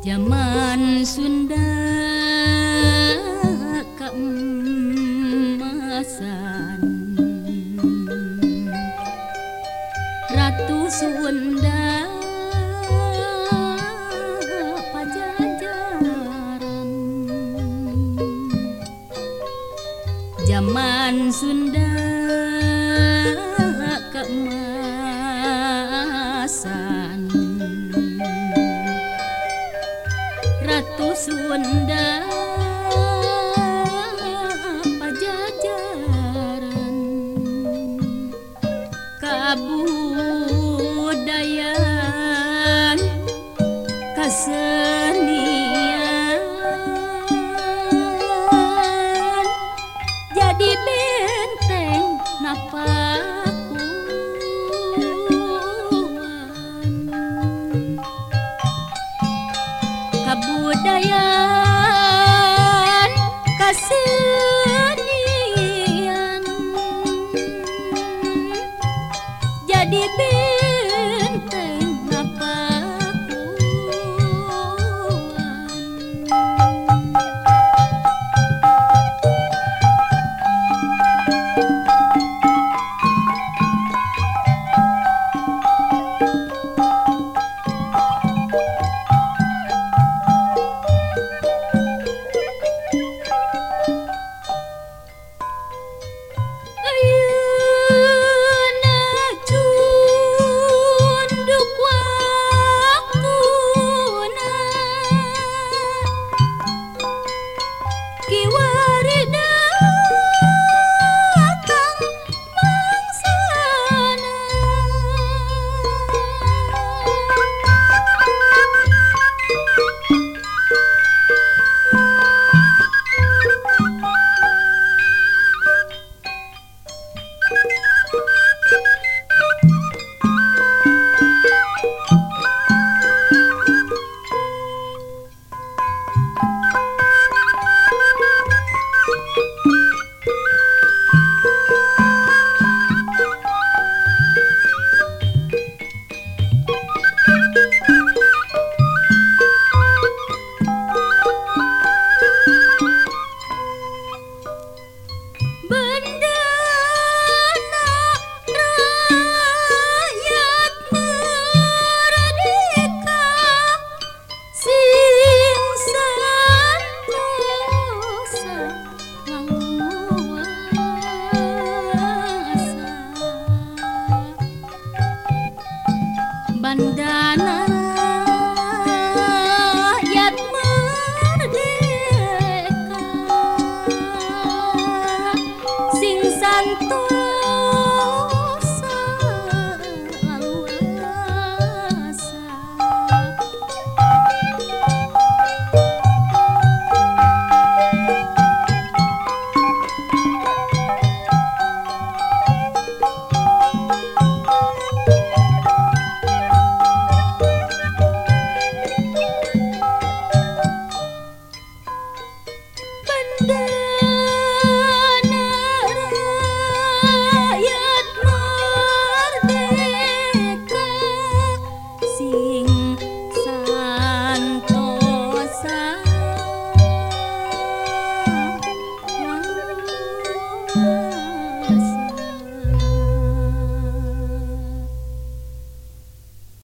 Zaman Sunda keemasan Ratu Sunda pajajaran. Zaman Sunda keemasan Sunda pajajaran. Kabudayan kasih bandana